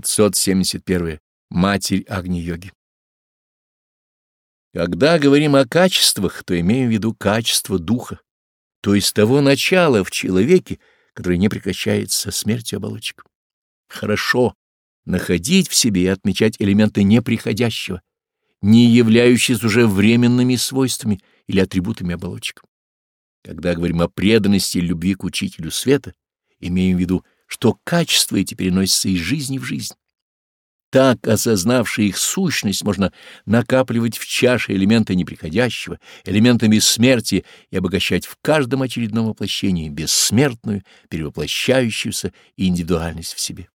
571. Матерь Агни-йоги. Когда говорим о качествах, то имеем в виду качество духа, то есть того начала в человеке, который не прекращается смертью оболочек. Хорошо находить в себе и отмечать элементы неприходящего, не являющиеся уже временными свойствами или атрибутами оболочек. Когда говорим о преданности и любви к учителю света, имеем в виду что качества эти переносятся из жизни в жизнь. Так, осознавши их сущность, можно накапливать в чаше элементы неприходящего, элементами бессмертия и обогащать в каждом очередном воплощении бессмертную, перевоплощающуюся индивидуальность в себе.